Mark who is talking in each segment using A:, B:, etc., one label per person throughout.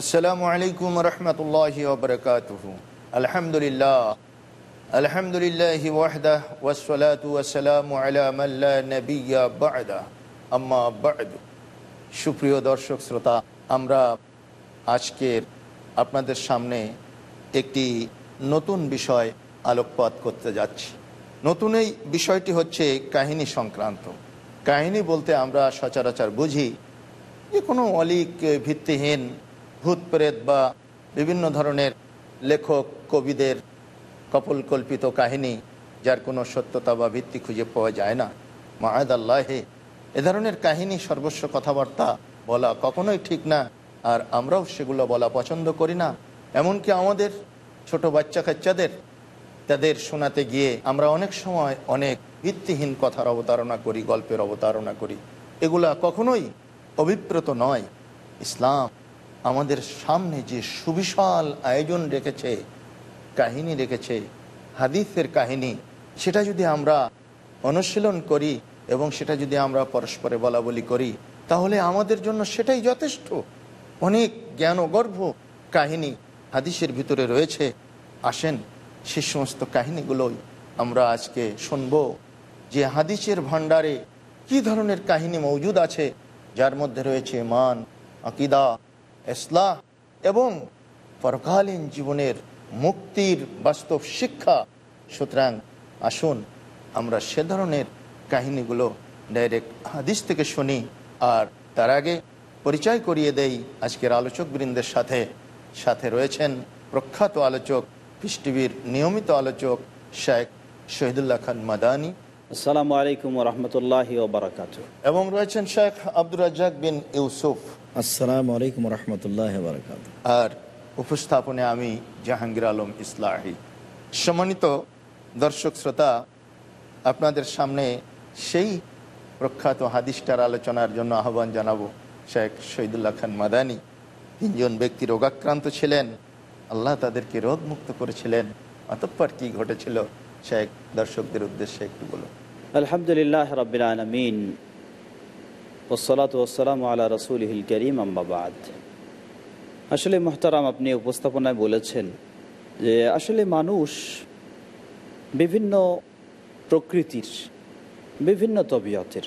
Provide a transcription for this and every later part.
A: আসসালামু আলাইকুম রহমতুল্লাহ আলহামদুলিল্লাহ। আলহামদুলিল্লাহ ওয়াহদাহ ওয়াসসালাতু ওয়াসসালামু আলা মাল্লা নাবিয়্যা বা'দা। আম্মা বা'দু। সুপ্রিয় দর্শক, শ্রোতা, আমরা আজকের আপনাদের সামনে একটি নতুন বিষয় আলোকপাত করতে যাচ্ছি। নতুন এই বিষয়টি হচ্ছে কাহিনী সংক্রান্ত। কাহিনী বলতে আমরা সচরাচর বুঝি যে কোনো অলিক ভিত্তিহীন ভূত প্রেত বা বিভিন্ন ধরনের লেখক, কবিদের কপল কল্পিত কাহিনী যার কোনো সত্যতা বা ভিত্তি খুঁজে পাওয়া যায় না। মাহাদ আল্লাহে এ ধরনের কাহিনী, সর্বস্ব কথাবার্তা বলা কখনোই ঠিক না, আর আমরাও সেগুলো বলা পছন্দ করি না। এমনকি আমাদের ছোট বাচ্চা কাচ্চাদের, তাদের শোনাতে গিয়ে আমরা অনেক সময় অনেক ভিত্তিহীন কথার অবতারণা করি, গল্পের অবতারণা করি। এগুলা কখনোই অভিপ্রত নয়। ইসলাম আমাদের সামনে যে সুবিশাল আয়োজন রেখেছে, কাহিনী রেখেছে, হাদিসের কাহিনী, সেটা যদি আমরা অনুশীলন করি এবং সেটা যদি আমরা পরস্পরে বলা বলি করি, তাহলে আমাদের জন্য সেটাই যথেষ্ট। অনেক জ্ঞান গর্ভ কাহিনী হাদিসের ভিতরে রয়েছে। আসেন, সে সমস্ত কাহিনীগুলোই আমরা আজকে শুনব। যে হাদিসের ভাণ্ডারে কি ধরনের কাহিনী মজুদ আছে, যার মধ্যে রয়েছে মান, আকিদা ইসলাহ এবং পরকালীন জীবনের মুক্তির বাস্তব শিক্ষা। সুতরাং আসুন আমরা সে ধরনের কাহিনীগুলো ডাইরেক্ট হাদিস থেকে শুনি আর তার আগে পরিচয় করিয়ে দেই আজকের আলোচক বৃন্দের সাথে। সাথে রয়েছেন প্রখ্যাত আলোচক, পিস টিভির নিয়মিত আলোচক শেখ শহীদুল্লাহ খান মাদানী।
B: আসসালামু আলাইকুম রহমতুল্লাহ বারাকাত
A: এবং রয়েছেন শেখ আব্দুর রাজ্জাক বিন ইউসুফ।
C: আসসালামু আলাইকুম রহমতুল্লাহ বারকাত
A: আর উপস্থাপনে আমি জাহাঙ্গীর আলম ইসলাহি। সম্মানিত দর্শক শ্রোতা আপনাদের সামনে সেই প্রখ্যাত হাদিসটার আলোচনার জন্য আহ্বান জানাব শেখ শহীদুল্লাহ খান মাদানি। তিনজন ব্যক্তি রোগাক্রান্ত ছিলেন আল্লাহ তাদেরকে রোগমুক্ত করেছিলেন অতঃপর কি ঘটেছিল? শেখ দর্শকদের উদ্দেশ্যে একটু বলুন।
B: আলহামদুলিল্লাহ রবিল আলমিন ওসলাত ওসালাম আল্লাহ রসুল হিল করিম আম্বাবাদ আসলে মোহতারাম আপনি উপস্থাপনায় বলেছেন যে আসলে মানুষ বিভিন্ন প্রকৃতির বিভিন্ন তবিয়তের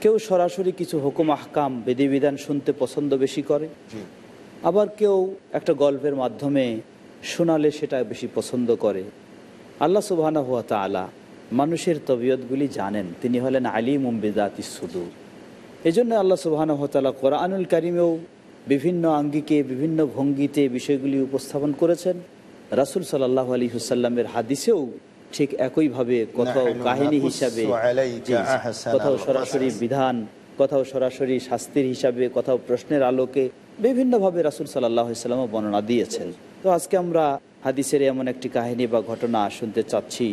B: কেউ সরাসরি কিছু হুকুম আহকাম বিধিবিধান শুনতে পছন্দ বেশি করে আবার কেউ একটা গল্পের মাধ্যমে শোনালে সেটা বেশি পছন্দ করে আল্লাহ সুবাহানা হুয়া তালা মানুষের তবিয়তগুলি জানেন। তিনি হলেন আলিম উম্বিদাতি সুদূর। এই জন্য আল্লাহ সুবাহানা হতালা কোরআনুল কারিমেও বিভিন্ন আঙ্গিকে বিভিন্ন ভঙ্গিতে বিষয়গুলি উপস্থাপন করেছেন। রাসুল সাল্লাহ আলী হুসাল্লামের হাদিসেও ঠিক একইভাবে কোথাও কাহিনী হিসাবে কোথাও সরাসরি বিধান কোথাও সরাসরি শাস্তির হিসাবে কোথাও প্রশ্নের আলোকে বিভিন্নভাবে রাসুল সাল্লাহ ইসলামও বর্ণনা দিয়েছেন। তো আজকে আমরা হাদিসের এমন একটি কাহিনী বা ঘটনা শুনতে চাচ্ছি,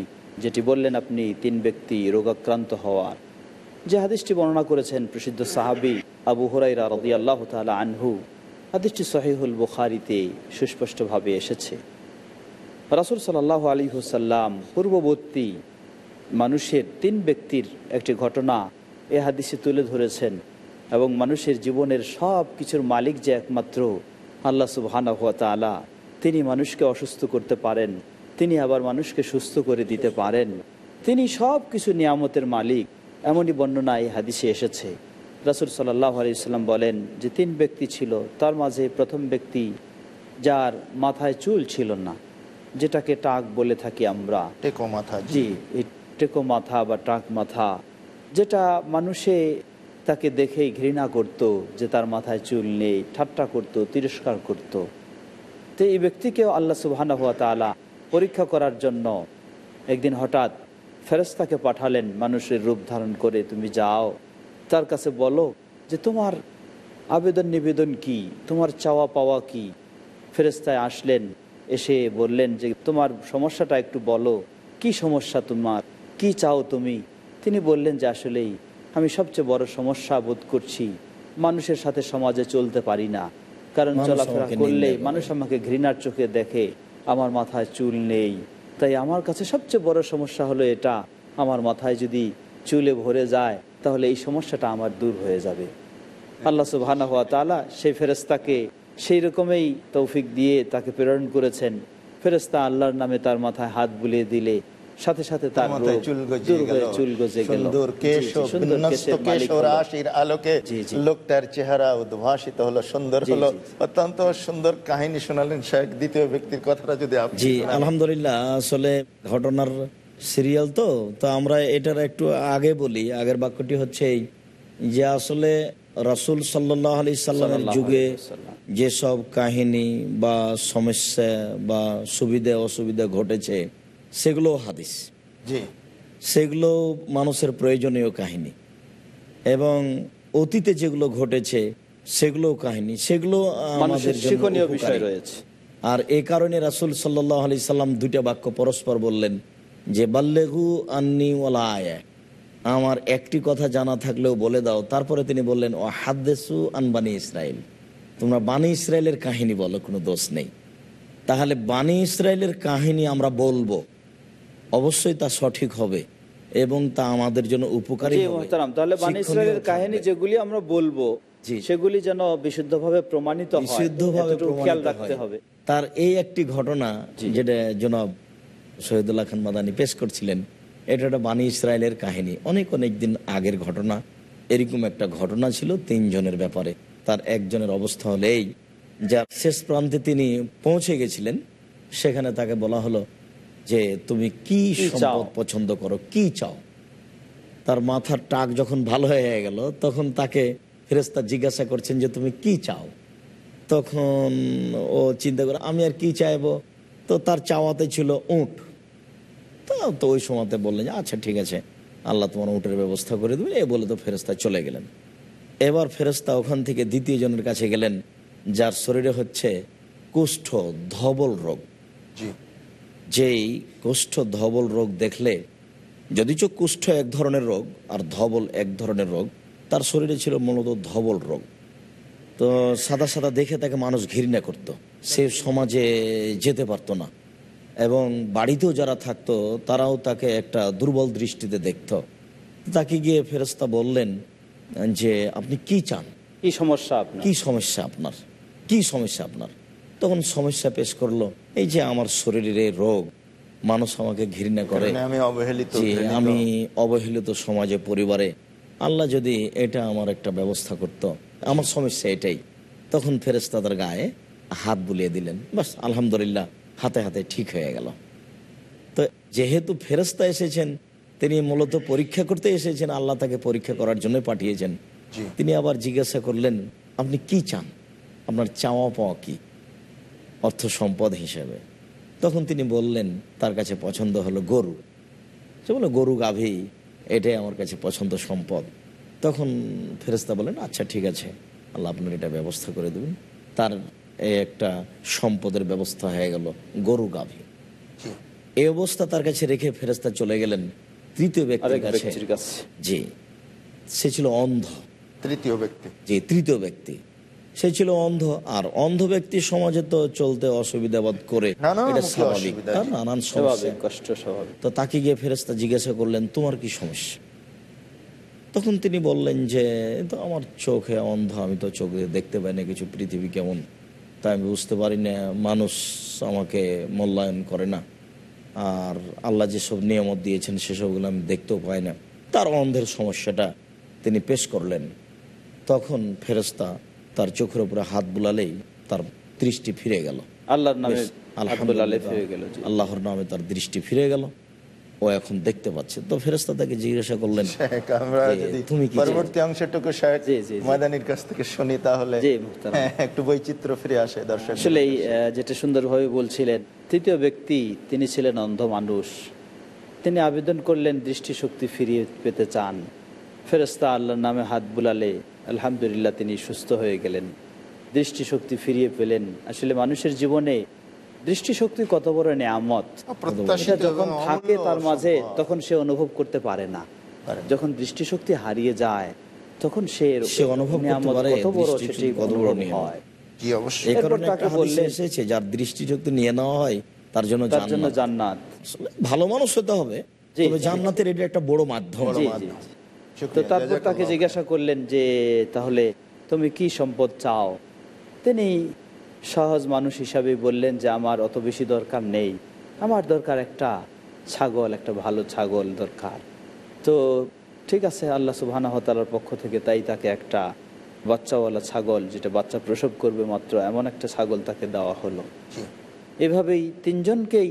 B: যেটি বললেন আপনি, তিন ব্যক্তি রোগাক্রান্ত হওয়ার। যে হাদিসটি বর্ণনা করেছেন প্রসিদ্ধ সাহাবি আবু হরাইরা রদি আল্লাহ তালা আনহু, হাদিসটি সহিহুল বুখারিতে সুস্পষ্টভাবে এসেছে। রাসুল সাল্লাহ আলী হুসাল্লাম পূর্ববর্তী মানুষের তিন ব্যক্তির একটি ঘটনা এ হাদিসে তুলে ধরেছেন এবং মানুষের জীবনের সব কিছুর মালিক যে একমাত্র আল্লাহ সুবহানা হুয়া তালা তিনি মানুষকে অসুস্থ করতে পারেন তিনি আবার মানুষকে সুস্থ করে দিতে পারেন। তিনি সব কিছু নিয়ামতের মালিক এমনই বর্ণনা এই হাদিসে এসেছে। রাসুল সাল্লাহ আলি সাল্লাম বলেন যে তিন ব্যক্তি ছিল তার মাঝে প্রথম ব্যক্তি যার মাথায় চুল ছিল না যেটাকে টাক বলে থাকি আমরা।
A: টেকো মাথা জি।
B: জি এই টেকো মাথা বা টাক মাথা যেটা মানুষে তাকে দেখেই ঘৃণা করত যে তার মাথায় চুল নেই ঠাট্টা করত তিরস্কার করত। তো এই ব্যক্তিকেও আল্লাহ সুবহানাহু ওয়া তাআলা পরীক্ষা করার জন্য একদিন হঠাৎ ফেরেশতাকে পাঠালেন, মানুষের রূপ ধারণ করে তুমি যাও। তার কাছে বলো যে, তোমার আবেদন নিবেদন কি? তোমার চাওয়া পাওয়া কি? ফেরেস্তায় আসলেন, এসে বললেন যে, তোমার সমস্যাটা একটু বলো। কি সমস্যা তোমার? কি চাও তুমি? তিনি বললেন যে, আসলেই আমি সবচেয়ে বড় সমস্যা বোধ করছি। মানুষের সাথে সমাজে চলতে পারি না। কারণ চলাফেরা করলে মানুষ আমাকে ঘৃণার চোখে দেখে আমার মাথায় চুল নেই। তাই আমার কাছে সবচেয়ে বড় সমস্যা হলো এটা আমার মাথায় যদি চুলে ভরে যায় তাহলে এই সমস্যাটা আমার দূর হয়ে যাবে। আল্লাহ সুবহানাহু ওয়া তাআলা সেই ফেরেস্তাকে সেই রকমই তৌফিক দিয়ে তাকে প্রেরণ করেছেন। ফেরেস্তা আল্লাহর নামে তার মাথায় হাত বুলিয়ে দিলে সাথে সাথে তার
A: চুল
B: গজে গেল।
A: রাশির আলোকে। লোকটার চেহারা উদ্ভাসিত হলো সুন্দর হলো। অত্যন্ত সুন্দর কাহিনী শোনালেন শেখ দ্বিতীয় ব্যক্তির কথাটা যদি আপনি
C: জি আলহামদুলিল্লাহ আসলে ঘটনার সিরিয়াল তো তো আমরা এটার একটু আগে বলি আগের বাক্যটি হচ্ছে এই যে আসলে রাসুল সাল্লাহ আলি সাল্লামের যুগে যেসব কাহিনী বা সমস্যা বা সুবিধা অসুবিধা ঘটেছে সেগুলো হাদিস।
A: জি।
C: সেগুলো মানুষের প্রয়োজনীয় কাহিনী। এবং অতীতে যেগুলো ঘটেছে সেগুলো কাহিনী। সেগুলো আমাদের
B: শিক্ষণীয় বিষয় রয়েছে।
C: আর এ কারণে রাসুল সাল্লাহ আলি সাল্লাম দুইটা বাক্য পরস্পর বললেন যে বাল্লেহু আন্নি ওয়ালা আয়া। আমার একটি কথা জানা থাকলেও বলে দাও। তারপরে তিনি বললেন ও হাদ্দেসু আনবানি ইসরায়েল তোমরা বানি ইসরায়েলের কাহিনী বলো কোনো দোষ নেই। তাহলে বানি ইসরায়েলের কাহিনী আমরা বলব। অবশ্যই তা সঠিক হবে এবং তা আমাদের জন্য উপকারী
B: তাহলে ইসরায়েলের কাহিনী যেগুলি আমরা বলব সেগুলি যেন বিশুদ্ধভাবে প্রমাণিত
C: বিশুদ্ধভাবে
B: খেয়াল
C: প্রমাণিত
B: রাখতে হবে।
C: তার এই একটি ঘটনা যেটা জনাব শহীদুল্লাহ খান মাদানি পেশ করছিলেন এটা একটা বানী ইসরায়েলের কাহিনী। অনেক অনেক দিন আগের ঘটনা। এরকম একটা ঘটনা ছিল তিনজনের ব্যাপারে। তার একজনের অবস্থা হলো এই যা শেষ প্রান্তে তিনি পৌঁছে গেছিলেন সেখানে তাকে বলা হলো যে তুমি কি? সম্পদ পছন্দ করো কি চাও? তার মাথার টাক যখন ভালো হয়ে গেল তখন তাকে ফেরেস্তা জিজ্ঞাসা করছেন যে তুমি কি চাও? তখন ও চিন্তা করে আমি আর কি চাইব? তো তার চাওয়াতে ছিল উঁট। তো তো ওই সময়তে বললেন যে আচ্ছা ঠিক আছে আল্লাহ তোমার উঁটের ব্যবস্থা করে দেবেন। এ বলে তো ফেরেস্তা চলে গেলেন। এবার ফেরেস্তা ওখান থেকে দ্বিতীয় জনের কাছে গেলেন যার শরীরে হচ্ছে কুষ্ঠ ধবল রোগ। যেই কুষ্ঠ ধবল রোগ দেখলে যদিচ কুষ্ঠ এক ধরনের রোগ আর ধবল এক ধরনের রোগ তার শরীরে ছিল মূলত ধবল রোগ। তো সাদা সাদা দেখে তাকে মানুষ ঘৃণা করত। সে সমাজে যেতে পারতো না। এবং বাড়িতেও যারা থাকতো তারাও তাকে একটা দুর্বল দৃষ্টিতে দেখত। তাকে গিয়ে ফেরস্তা বললেন যে আপনি কি চান?
B: কি সমস্যা
C: কি সমস্যা আপনার? কি সমস্যা আপনার? তখন সমস্যা পেশ করল এই যে আমার শরীরে রোগ মানুষ আমাকে ঘৃণা করে
A: আমি অবহেলিত
C: আমি অবহেলিত সমাজে পরিবারে আল্লাহ যদি এটা আমার একটা ব্যবস্থা করত আমার সমস্যা এটাই। তখন ফেরেস তাদের গায়ে হাত বুলিয়ে দিলেন বাস আলহামদুলিল্লাহ হাতে হাতে ঠিক হয়ে গেল। তো যেহেতু ফেরস্তা এসেছেন তিনি মূলত পরীক্ষা করতে এসেছেন আল্লাহ তাকে পরীক্ষা করার জন্য পাঠিয়েছেন। তিনি আবার জিজ্ঞাসা করলেন আপনি কি চান? আপনার চাওয়া পাওয়া কি? অর্থ সম্পদ হিসেবে। তখন তিনি বললেন তার কাছে পছন্দ হলো গরু। সে বলল গরু গাভী এটাই আমার কাছে পছন্দ সম্পদ। তখন ফেরেস্তা বলেন আচ্ছা ঠিক আছে আল্লাহ আপনার এটা ব্যবস্থা করে দেবেন। তার এই একটা সম্পদের ব্যবস্থা হয়ে গেল গরু গাভী।
A: জি।
C: এই অবস্থা তার কাছে রেখে ফেরেস্তা চলে গেলেন তৃতীয় ব্যক্তির কাছে। জি। সে ছিল অন্ধ।
A: তৃতীয় ব্যক্তি।
C: যে তৃতীয় ব্যক্তি। সে ছিল অন্ধ আর অন্ধ ব্যক্তি সমাজে তো চলতে অসুবিধা বোধ করে। এটা স্বাভাবিক। তার নানান সমস্যা।
B: কষ্ট স্বাভাবিক।
C: তো তাকে গিয়ে ফেরেস্তা জিজ্ঞাসা করলেন তোমার কি সমস্যা? তখন তিনি বললেন যে তো আমার চোখে অন্ধ আমি তো চোখে দেখতে পাই না কিছু পৃথিবী কেমন? তাই আমি বুঝতে পারি না মানুষ আমাকে মূল্যায়ন করে না। আর আল্লাহ যেসব নিয়ামত দিয়েছেন সেসবগুলো আমি দেখতেও পাই না। তার অন্ধের সমস্যাটা তিনি পেশ করলেন। তখন ফেরেস্তা তার চোখের উপরে হাত বুলালেই তার দৃষ্টি ফিরে গেল।
B: আল্লাহর নামে আলহামদুলিল্লাহ। হয়ে।
C: আল্লাহর নামে তার দৃষ্টি ফিরে গেল। ও এখন দেখতে পাচ্ছে। তো ফেরেস্তা তাকে জিজ্ঞাসা করলেন তুমি
A: পরবর্তী অংশটুকু। মাদানির কাছ থেকে শুনি তাহলে হ্যাঁ, একটু বৈচিত্র্য ফিরে আসে দর্শক
B: আসলে যেটা সুন্দরভাবে বলছিলেন তৃতীয় ব্যক্তি তিনি ছিলেন অন্ধ মানুষ। তিনি আবেদন করলেন দৃষ্টিশক্তি ফিরিয়ে পেতে চান। ফেরেস্তা আল্লাহর নামে হাত বুলালে আলহামদুলিল্লাহ তিনি সুস্থ হয়ে গেলেন দৃষ্টিশক্তি ফিরিয়ে পেলেন। আসলে মানুষের জীবনে দৃষ্টিশক্তি কত বড় নেয়ামত? যখন থাকে তার মাঝে তখন সে অনুভব করতে পারে না। যখন দৃষ্টিশক্তি হারিয়ে যায় তখন সে
C: অনুভব করতে
B: নেয়ামত
C: পারে
B: কত বড় সেটি। হয়।
C: যার দৃষ্টিশক্তি নিয়ে নেওয়া হয় তার জন্য
B: তার জন্য
C: জান্নাত। ভালো মানুষ হতে হবে জান্নাতের এটা একটা বড় মাধ্যম।
B: তো তারপর তাকে জিজ্ঞাসা করলেন যে তাহলে তুমি কি সম্পদ চাও? তিনি সহজ মানুষ হিসাবে বললেন যে আমার অত বেশি দরকার নেই। আমার দরকার একটা ছাগল একটা ভালো ছাগল দরকার। তো ঠিক আছে আল্লাহ সুবাহানহতালার পক্ষ থেকে তাই তাকে একটা বাচ্চাওয়ালা ছাগল যেটা বাচ্চা প্রসব করবে মাত্র এমন একটা ছাগল তাকে দেওয়া হলো। এভাবেই তিনজনকেই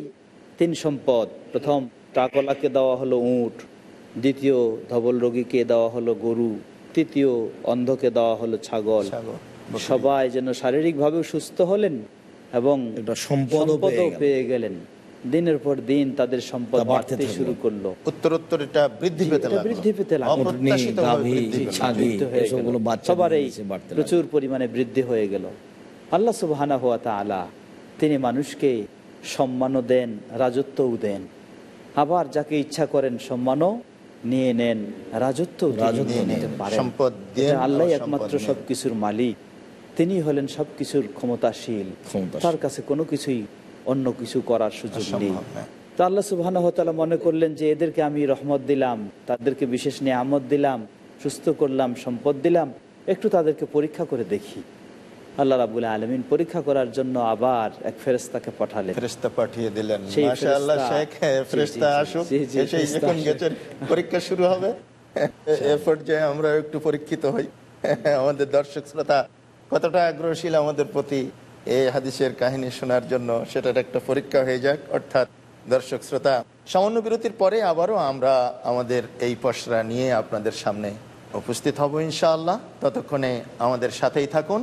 B: তিন সম্পদ প্রথম টাকলাকে দেওয়া হলো উট দ্বিতীয় ধবল রোগীকে দেওয়া হলো গরু তৃতীয় অন্ধকে দেওয়া হলো ছাগল।
A: ছাগল,
B: সবাই যেন শারীরিকভাবে সুস্থ হলেন এবং
C: সম্পদও
B: সম্পদও
C: পেয়ে
B: গেলেন। দিনের পর দিন তাদের সম্পদ
C: বাড়তে
B: শুরু করল।
A: উত্তরোত্তর এটা বৃদ্ধি পেতে লাগল।
B: পেতে লাগল। হয়ে। প্রচুর পরিমাণে বৃদ্ধি হয়ে গেল। আল্লাহ সুবহানা হুয়া তাআলা তিনি মানুষকে সম্মানও দেন রাজত্বও দেন। আবার যাকে ইচ্ছা করেন সম্মানও নিয়ে নেন রাজত্ব
A: সম্পদ
B: আল্লাহ একমাত্র সবকিছুর মালিক। তিনি হলেন সবকিছুর ক্ষমতাশীল। তার কাছে কোনো কিছুই অন্য কিছু করার সুযোগ নেই। তো আল্লাহ সুবহান মনে করলেন যে এদেরকে আমি রহমত দিলাম তাদেরকে বিশেষ নিয়ে নিয়ামত দিলাম সুস্থ করলাম সম্পদ দিলাম একটু তাদেরকে পরীক্ষা করে দেখি। আল্লাহ রাবুল আলমিন পরীক্ষা করার জন্য আবার এক ফেরেস্তাকে পাঠালেন।
A: ফেরেশতা পাঠিয়ে দিলেন। মাশাআল্লাহ শেখ আসুক। এসে যখন গেছেন। পরীক্ষা শুরু হবে। এ পর্যায়ে আমরা একটু পরীক্ষিত হই। আমাদের দর্শক শ্রোতা কতটা আগ্রহশীল আমাদের প্রতি এই হাদিসের কাহিনী শোনার জন্য? সেটার একটা পরীক্ষা হয়ে যাক অর্থাৎ দর্শক শ্রোতা সামান্য বিরতির পরে আবারও আমরা আমাদের এই পসরা নিয়ে আপনাদের সামনে উপস্থিত হব ইনশাআল্লাহ। ততক্ষণে আমাদের সাথেই থাকুন।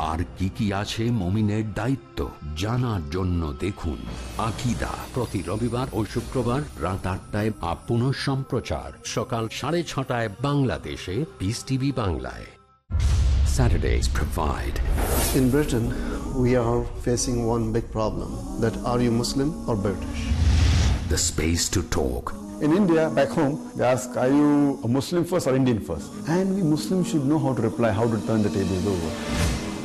D: আর কি কি আছে মমিনের দায়িত্ব জানার জন্য দেখুন আকিদা প্রতি রবিবার ও শুক্রবার রাত আটটায় আপন সম্প্রচার সকাল সাড়ে ছটায় বাংলাদেশে পিস টিভি বাংলায় Saturdays provide
E: In Britain, we are facing one big problem that are you Muslim or British?
D: the space to talk
F: In India, back home, they ask, are you a Muslim first or Indian first? And we Muslims should know how to reply, how to turn the tables over.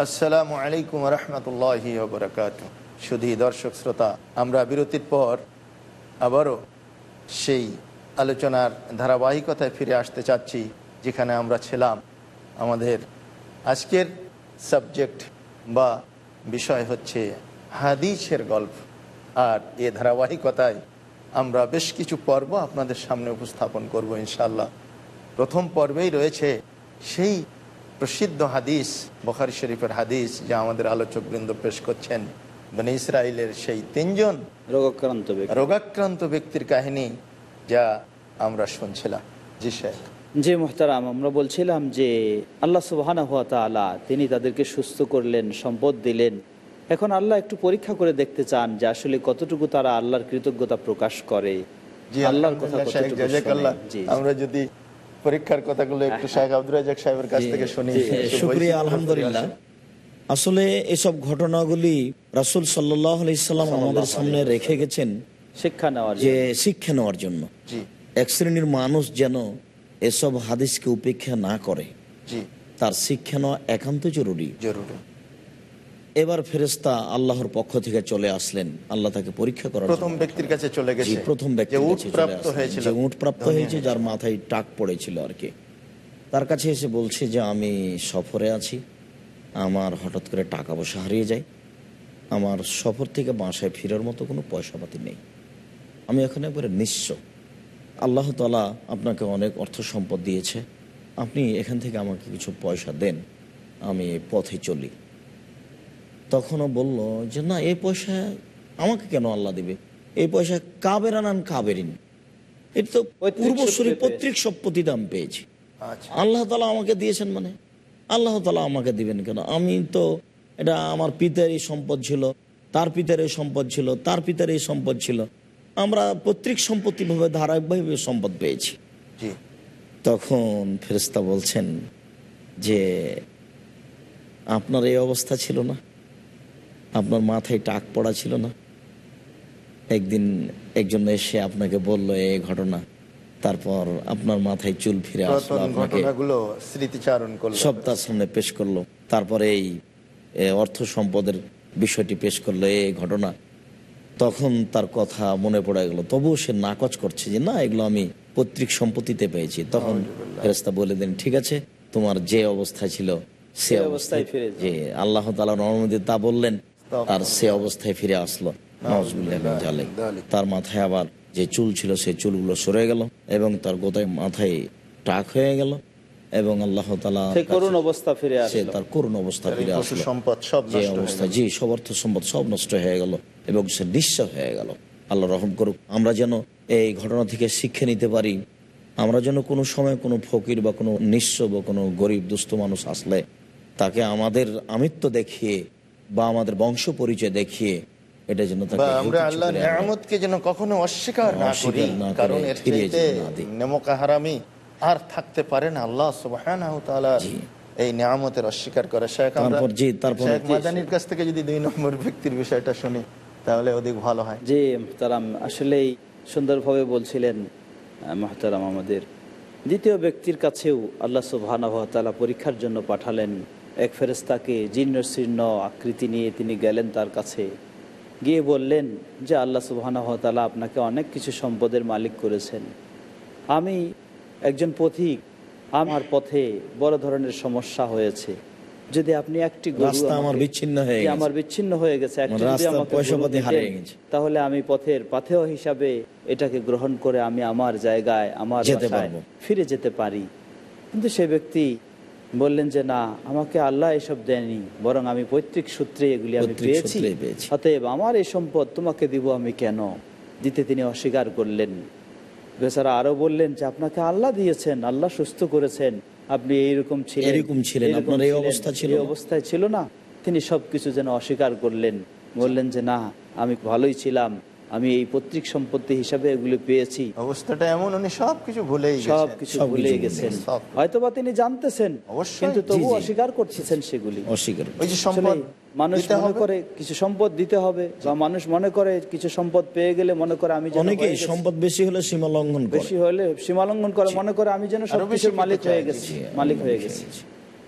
A: আসসালামু আলাইকুম রহমতুল্লাহ বরকাত শুধু দর্শক শ্রোতা, আমরা বিরতির পর আবারও সেই আলোচনার ধারাবাহিকতায় ফিরে আসতে চাচ্ছি, যেখানে আমরা ছিলাম। আমাদের আজকের সাবজেক্ট বা বিষয় হচ্ছে হাদিসের গল্প। আর এ ধারাবাহিকতায় আমরা বেশ কিছু পর্ব আপনাদের সামনে উপস্থাপন করব ইনশাল্লাহ প্রথম পর্বেই রয়েছে সেই প্রসিদ্ধ হাদিস বখারি শরীফের হাদিস যা আমাদের আলোচক বৃন্দ পেশ করছেন মানে ইসরায়েলের সেই তিনজন
B: রোগাক্রান্ত
A: রোগাক্রান্ত ব্যক্তির কাহিনী যা আমরা শুনছিলাম। জি শেখ।
B: যে মোহতারাম আমরা বলছিলাম যে আল্লাহ সুবাহানা হাত তালা তিনি তাদেরকে সুস্থ করলেন সম্পদ দিলেন। এখন আল্লাহ একটু পরীক্ষা করে দেখতে চান যে আসলে কতটুকু তারা আল্লাহর কৃতজ্ঞতা প্রকাশ করে। আল্লাহর কথা। জি, জি।
A: আমরা যদি পরীক্ষার কথাগুলো একটু শেখ আব্দুল রাজাক সাহেবের কাছ থেকে শুনি
C: শুক্রিয়া আলহামদুলিল্লাহ। আসলে এসব ঘটনাগুলি রাসুল সাল্লাহ ইসলাম আমাদের সামনে রেখে গেছেন
B: শিক্ষা নেওয়ার
C: যে শিক্ষা নেওয়ার জন্য। এক শ্রেণির মানুষ যেন এসব হাদিসকে উপেক্ষা না করে। তার শিক্ষা নেওয়া একান্ত জরুরি।
A: জরুরি।
C: এবার ফেরেস্তা আল্লাহর পক্ষ থেকে চলে আসলেন। আল্লাহ তাকে পরীক্ষা করার
A: প্রথম ব্যক্তির কাছে চলে গেছে।
C: প্রথম ব্যক্তির কাছে চলে
A: প্রাপ্ত হয়েছিল।
C: উট প্রাপ্ত হয়েছে যার মাথায় টাক পড়েছিল আর কি। তার কাছে এসে বলছে যে আমি সফরে আছি। আমার হঠাৎ করে টাকা পয়সা হারিয়ে যায়। আমার সফর থেকে বাসায় ফেরার মতো কোনো পয়সা পাতি নেই। আমি এখন একবারে নিঃস্ব। আল্লাহ তালা আপনাকে অনেক অর্থ সম্পদ দিয়েছে। আপনি এখান থেকে আমাকে কিছু পয়সা দেন। আমি পথে চলি। তখনও বলল যে না এই পয়সা আমাকে কেন আল্লাহ দিবে? এই পয়সা কাবের আনান কাবেরিন। এটা তো পূর্বসূরি পৈতৃক সম্পত্তি দাম পেয়েছি।
A: আচ্ছা।
C: আল্লাহ তালা আমাকে দিয়েছেন মানে? আল্লাহ তালা আমাকে দিবেন কেন? আমি তো এটা আমার পিতারই সম্পদ ছিল তার পিতার এই সম্পদ ছিল তার পিতার এই সম্পদ ছিল। আমরা পৈতৃক সম্পত্তিভাবে ধারাবাহিকভাবে সম্পদ পেয়েছি। তখন ফেরেস্তা বলছেন যে আপনার এই অবস্থা ছিল না? আপনার মাথায় টাক পড়া ছিল না? একদিন একজন এসে আপনাকে বলল এই ঘটনা। তারপর আপনার মাথায় চুল ফিরে আসলো আপনাকে
A: স্মৃতিচারণ করল।
C: সব তার সামনে পেশ করল। তারপরে এই অর্থ সম্পদের বিষয়টি পেশ করল এই ঘটনা। তখন তার কথা মনে পড়ে গেল। তবুও সে নাকচ করছে যে না এগুলো আমি পৈতৃক সম্পত্তিতে পেয়েছি। তখন ফেরেস্তা বলে দেন ঠিক আছে তোমার যে অবস্থা ছিল সে অবস্থায়
B: ফিরে
C: যে আল্লাহ তালা নরমদি তা বললেন আর সে অবস্থায় ফিরে আসলো। তার মাথায় আবার যে চুল ছিল সেই চুলগুলো সরে গেল এবং তার গোতায় মাথায় টাক হয়ে গেল এবং আল্লাহ
B: করুণ অবস্থা ফিরে
C: সে
B: আসলো।
C: তার করুণ অবস্থা ফিরে
A: পশু সম্পদ সব
C: যে অবস্থা। জি সব অর্থ সম্পদ সব নষ্ট হয়ে গেল এবং সে নিঃস্ব হয়ে গেল। আল্লাহ রহম করুক আমরা যেন এই ঘটনা থেকে শিক্ষা নিতে পারি। আমরা যেন কোনো সময় কোনো ফকির বা কোনো নিঃস্ব বা কোনো গরিব দুস্থ মানুষ আসলে তাকে আমাদের আমিত্ব দেখিয়ে বা আমাদের বংশ পরিচয় দেখিয়ে এটা যেন
A: আমরা নিয়ামতকে যেন কখনো অস্বীকার না করি কারণ এর চাইতে। নেমকা হারামি আর থাকতে পারে না। আল্লাহ সুবহানাহু এই নিয়ামতের অস্বীকার করে। শেখ আমরা
C: তারপর
A: শেখ মাদানির কাছ থেকে যদি দুই নম্বর ব্যক্তির বিষয়টা শুনি তাহলে অধিক ভালো হয়।
B: যে মোহতারাম আসলেই সুন্দরভাবে বলছিলেন মোহতারাম আমাদের। দ্বিতীয় ব্যক্তির কাছেও আল্লাহ সুবাহানতালা পরীক্ষার জন্য পাঠালেন। এক ফেরেস্তাকে জীর্ণ শীর্ণ আকৃতি নিয়ে তিনি গেলেন তার কাছে গিয়ে বললেন যে আল্লাহ সুবাহানতালা আপনাকে অনেক কিছু সম্পদের মালিক করেছেন আমি একজন পথিক আমার পথে বড় ধরনের সমস্যা হয়েছে যদি আপনি একটি
C: আমার বিচ্ছিন্ন হয়ে গেছে।
B: আমার বিচ্ছিন্ন হয়ে গেছে। তাহলে আমি পথের পাথেয় হিসাবে এটাকে গ্রহণ করে আমি আমার জায়গায় আমার। ফিরে যেতে পারি কিন্তু সে ব্যক্তি বললেন যে না আমাকে আল্লাহ এসব দেয়নি বরং আমি পৈতৃক সূত্রে এগুলি আমি পেয়েছি। অতএব আমার এই সম্পদ তোমাকে দিব আমি কেন? দিতে তিনি অস্বীকার করলেন। বেচারা আরও বললেন যে আপনাকে আল্লাহ দিয়েছেন আল্লাহ সুস্থ করেছেন। আপনি এইরকম ছিলেন
C: এরকম ছিলেন, আপনার এই অবস্থা ছিল
B: অবস্থায় ছিল না। তিনি সবকিছু যেন অস্বীকার করলেন। বললেন যে না আমি ভালোই ছিলাম। আমি এই পৈতৃক সম্পত্তি হিসাবে এগুলি পেয়েছি।
A: অবস্থাটা এমন উনি সব কিছু ভুলেই গেছেন।
B: ভুলে গেছেন। হয়তোবা তিনি জানতেছেন
A: অবশ্যই।
B: কিন্তু তবু। অস্বীকার করতেছেন সেগুলি।
C: অস্বীকার
B: মানুষ মনে করে কিছু সম্পদ দিতে হবে বা মানুষ মনে করে কিছু সম্পদ পেয়ে গেলে মনে করে আমি যেন
C: অনেকেই সম্পদ বেশি হলে সীমা লঙ্ঘন
B: বেশি হলে সীমালঙ্ঘন করে মনে করে আমি যেন সবকিছুর মালিক হয়ে গেছি মালিক হয়ে গেছি।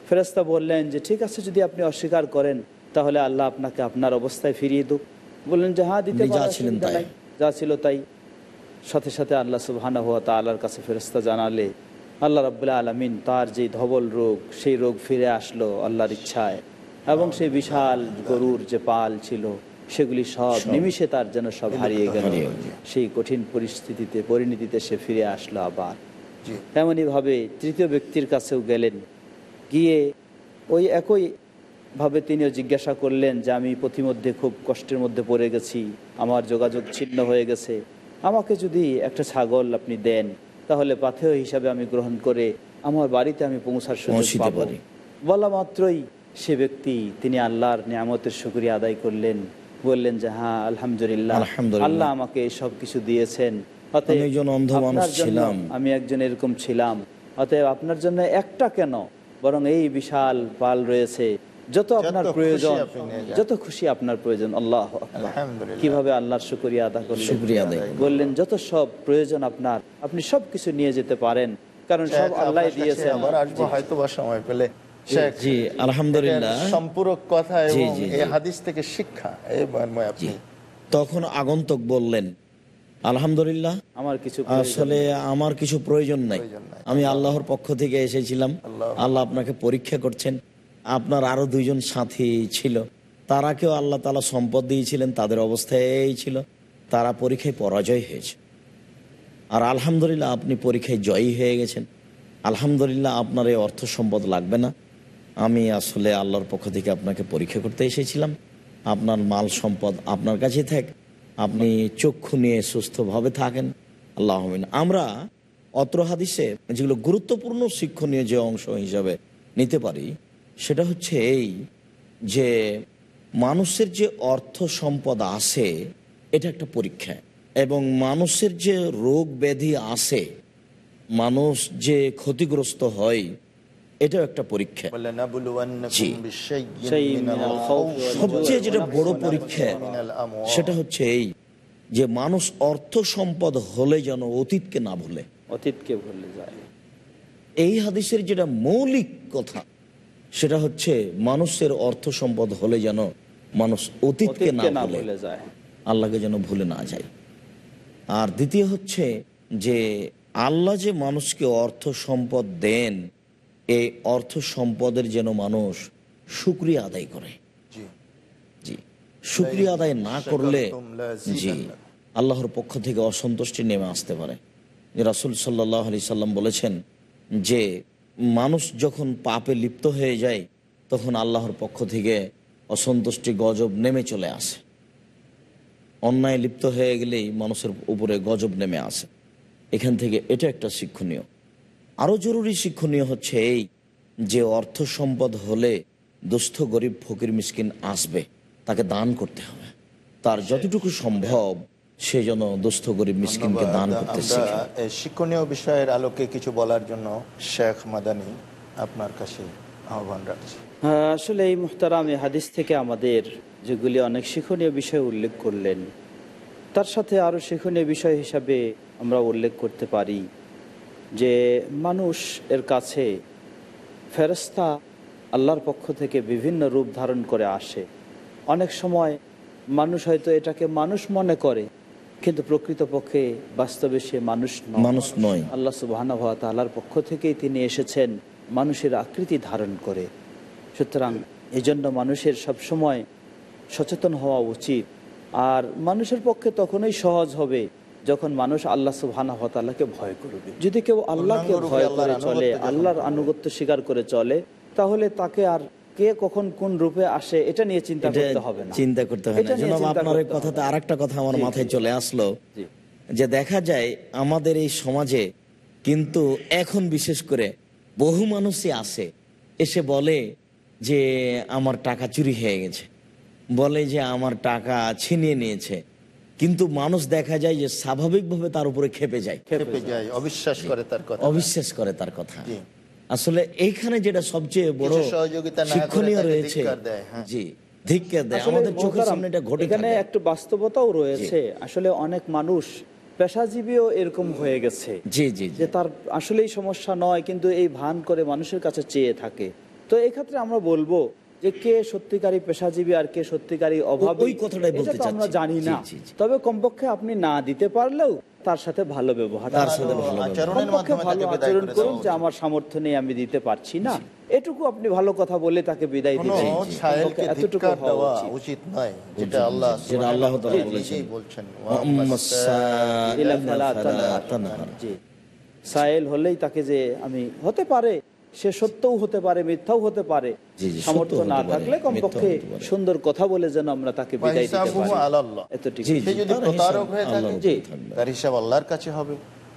B: ফেরেস্তা বললেন যে ঠিক আছে যদি আপনি অস্বীকার করেন তাহলে আল্লাহ আপনাকে আপনার অবস্থায় ফিরিয়ে দুক। বললেন যে হ্যাঁ দিতে
C: যা ছিলেন তাই।
B: যা ছিল তাই। সাথে সাথে আল্লাহ সুবহানা হুয়া তাআলার কাছে ফেরেস্তা জানালে আল্লাহ রাব্বুল্লাহ আলামিন তার যে ধবল রোগ সেই রোগ ফিরে আসলো আল্লাহর ইচ্ছায় এবং সেই বিশাল গরুর যে পাল ছিল সেগুলি সব নিমিষে তার যেন সব হারিয়ে গেল। সেই কঠিন পরিস্থিতিতে পরিণতিতে সে ফিরে আসলো আবার।
A: জি।
B: তেমনইভাবে তৃতীয় ব্যক্তির কাছেও গেলেন। গিয়ে ওই একই ভাবে তিনিও জিজ্ঞাসা করলেন যে আমি পথিমধ্যে খুব কষ্টের মধ্যে পড়ে গেছি আমার যোগাযোগ ছিন্ন হয়ে গেছে। আমাকে যদি একটা ছাগল আপনি দেন তাহলে পাথেয় হিসাবে আমি গ্রহণ করে আমার বাড়িতে আমি পৌঁছার সুযোগ
C: পারি।
B: বলা মাত্রই সে ব্যক্তি তিনি আল্লাহর নিয়ামতের শুক্রিয়া আদায় করলেন। বললেন যে হ্যাঁ আলহামদুলিল্লাহ। আল্লাহ আমাকে সব কিছু দিয়েছেন।
C: আমি একজন
B: এরকম ছিলাম। অতএব আপনার জন্য একটা কেন? বরং এই বিশাল পাল রয়েছে। যত আপনার প্রয়োজন। যত খুশি আপনার প্রয়োজন আল্লাহ কীভাবে আল্লাহর শুকরিয়া আদা করলেন?
C: শুকরিয়া আদায়
B: বললেন যত সব প্রয়োজন আপনার আপনি সব কিছু নিয়ে যেতে পারেন। কারণ সব আল্লাহ দিয়েছেন।
A: আবার আসব হয়তো বা সময় পেলে।
C: জি আলহামদুলিল্লাহ।
A: সম্পূরক কথা এবং। এই হাদিস থেকে শিক্ষা এই মর্মে আপনি।
C: তখন আগন্তক বললেন আলহামদুলিল্লাহ
B: আমার কিছু
C: আসলে আমার কিছু প্রয়োজন নাই। আমি আল্লাহর পক্ষ থেকে এসেছিলাম। আল্লাহ আপনাকে পরীক্ষা করছেন। আপনার আরও দুইজন সাথী ছিল। তারাকেও আল্লাহ তালা সম্পদ দিয়েছিলেন, তাদের অবস্থায় এই ছিল। তারা পরীক্ষায় পরাজয় হয়েছে। আর আলহামদুলিল্লাহ আপনি পরীক্ষায় জয়ী হয়ে গেছেন। আলহামদুলিল্লাহ আপনার এই অর্থ সম্পদ লাগবে না। আমি আসলে আল্লাহর পক্ষ থেকে আপনাকে পরীক্ষা করতে এসেছিলাম। আপনার মাল সম্পদ আপনার কাছে থাক। আপনি চক্ষু নিয়ে সুস্থভাবে থাকেন। আল্লাহ আমরা অত্র হাদিসে যেগুলো গুরুত্বপূর্ণ শিক্ষণীয় যে অংশ হিসাবে নিতে পারি সেটা হচ্ছে এই যে মানুষের যে অর্থ সম্পদ আসে এটা একটা পরীক্ষা। এবং মানুষের যে রোগ ব্যাধি আসে মানুষ যে ক্ষতিগ্রস্ত হয় এটাও একটা পরীক্ষা। সবচেয়ে যেটা বড় পরীক্ষা সেটা হচ্ছে এই যে মানুষ অর্থ সম্পদ হলে যেন অতীতকে না ভুলে।
B: অতীতকে ভুলে যায়।
C: এই হাদিসের যেটা মৌলিক কথা সেটা হচ্ছে মানুষের অর্থ সম্পদ হলে যেন মানুষ অতীতকে না ভুলে
B: যায়।
C: আল্লাহকে যেন ভুলে না যায়। আর দ্বিতীয় হচ্ছে যে আল্লাহ যে মানুষকে অর্থ সম্পদ দেন এই অর্থ সম্পদের যেন মানুষ সুক্রিয়া আদায় করে।
A: জি।
C: সুক্রিয়া আদায় না করলে জি আল্লাহর পক্ষ থেকে অসন্তুষ্টি নেমে আসতে পারে। রাসুল সাল্লাহ আলি সাল্লাম বলেছেন যে মানুষ যখন পাপে লিপ্ত হয়ে যায়, তখন আল্লাহর পক্ষ থেকে অসন্তুষ্টি গজব নেমে চলে আসে। অন্যায় লিপ্ত হয়ে গেলেই মানুষের উপরে গজব নেমে আসে। এখান থেকে এটা একটা শিক্ষণীয়। আরও জরুরি শিক্ষণীয় হচ্ছে এই যে অর্থ সম্পদ হলে দুস্থ গরিব ফকির মিসকিন আসবে, তাকে দান করতে হবে। তার যতটুকু সম্ভব সে যেন দুস্থ গরিব মিসকিনকে দান করতে
A: শিক্ষণীয় বিষয়ের আলোকে কিছু বলার জন্য শেখ মাদানি আপনার কাছে আহ্বান রাখছি।
B: হ্যাঁ, আসলে এই মুহতারাম হাদিস থেকে আমাদের যেগুলি অনেক শিক্ষণীয় বিষয় উল্লেখ করলেন তার সাথে আরও শিক্ষণীয় বিষয় হিসাবে আমরা উল্লেখ করতে পারি যে মানুষ এর কাছে ফেরস্তা আল্লাহর পক্ষ থেকে বিভিন্ন রূপ ধারণ করে আসে। অনেক সময় মানুষ হয়তো এটাকে মানুষ মনে করে কিন্তু প্রকৃতপক্ষে বাস্তবে সে মানুষ
C: মানুষ নয়।
B: আল্লাহ সুবাহানা ভাত আল্লাহর পক্ষ থেকেই তিনি এসেছেন মানুষের আকৃতি ধারণ করে। সুতরাং এই জন্য মানুষের সবসময় সচেতন হওয়া উচিত। আর মানুষের পক্ষে তখনই সহজ হবে যখন মানুষ আল্লাহ সুবহানাহু ওয়া ভয় করবে। যদি কেউ আল্লাহকে ভয় করে চলে আল্লাহর আনুগত্য স্বীকার করে চলে তাহলে তাকে আর কে কখন কোন রূপে আসে এটা নিয়ে চিন্তা করতে হবে না।
C: চিন্তা করতে হবে না। জনাব, আপনার এই কথাতে আরেকটা কথা আমার মাথায় চলে আসলো যে দেখা যায় আমাদের এই সমাজে কিন্তু এখন বিশেষ করে বহু মানুষই আসে এসে বলে যে আমার টাকা চুরি হয়ে গেছে বলে যে আমার টাকা ছিনিয়ে নিয়েছে। কিন্তু মানুষ দেখা যায় যে স্বাভাবিকভাবে তার উপরে খেপে যায়।
A: খেপে যায় অবিশ্বাস করে তার কথা।
C: অবিশ্বাস করে তার কথা। আসলে এইখানে যেটা সবচেয়ে বড়
A: সহযোগিতা
C: শিক্ষণীয় রয়েছে
A: হ্যাঁ।
C: জি ধিক্কার দেয়। আমাদের চোখের সামনে এটা ঘটে
B: এখানে একটু বাস্তবতাও রয়েছে। আসলে অনেক মানুষ পেশাজীবীও এরকম হয়ে গেছে
C: জি জি জি।
B: যে তার আসলেই সমস্যা নয় কিন্তু এই ভান করে মানুষের কাছে চেয়ে থাকে। তো এই ক্ষেত্রে আমরা বলব যে কে সত্যিকারী পেশাজীবী আর কে সত্যিকারী অভাব
C: ওই কথাটাই বলতে
B: আমরা। জানি না। তবে কমপক্ষে আপনি না দিতে পারলেও তার সাথে ভালো ব্যবহার।
C: ভালো
B: আচরণ করুন যে আমার সামর্থ্য নেই আমি দিতে পারছি না। এটুকু আপনি ভালো কথা বলে তাকে বিদায় উচিত।
A: নয় যেটা আল্লাহ
C: আল্লাহ বলেছেন।
B: সায়েল হলেই তাকে যে আমি হতে পারে সে সত্যও হতে পারে মিথ্যাও হতে পারে। সামর্থ্য না থাকলে কমপক্ষে। সুন্দর কথা বলে যেন আমরা তাকে বিদায় দিতে পারি।
A: আলাল্লাহ।
B: এতটুকু।
C: জি,
A: সে যদি
C: তার হিসাব
A: প্রতারক হয়ে থাকে
C: আল্লাহর
B: জি।
C: উপর থাকবে।
A: তার হিসাব আল্লাহর কাছে হবে।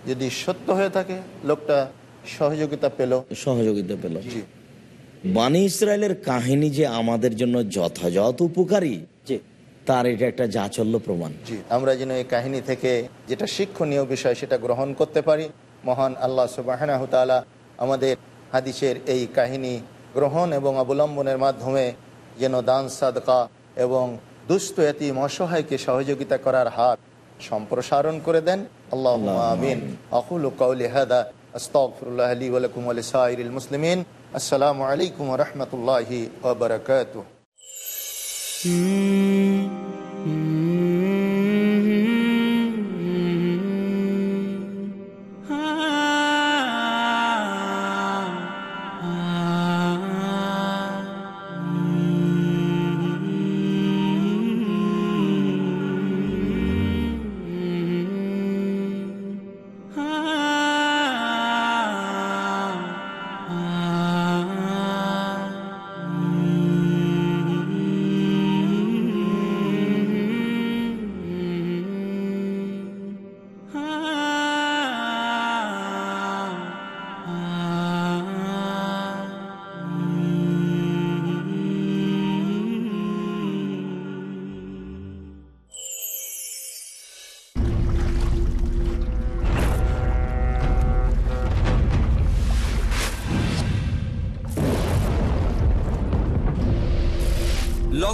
A: যদি সত্য হয়ে থাকে লোকটা সহযোগিতা পেল।
C: সহযোগিতা পেল।
A: জি।
C: বানি ইসরায়েলের কাহিনী যে আমাদের জন্য যথাযথ উপকারী তার এটা একটা জাচল্য প্রমাণ।
A: আমরা যেন এই কাহিনী থেকে যেটা শিক্ষণীয় বিষয় সেটা গ্রহণ করতে পারি। মহান আল্লাহ সুবাহানাহু তাআলা আমাদের হাদিসের এই কাহিনী গ্রহণ এবং অবলম্বনের মাধ্যমে যেন দান সাদকা এবং দুস্থ এতিম অসহায়কে সহযোগিতা করার হাত সম্প্রসারণ করে দেন। আল্লাহ আমিন। আকুল কাউলি হাদা। আস্তাগফিরুল্লাহ লি ওয়া লাকুম ওয়া লিসাইরিল মুসলিমিন। আসসালামু আলাইকুম ওয়া রাহমাতুল্লাহি ওয়া বারাকাতুহু।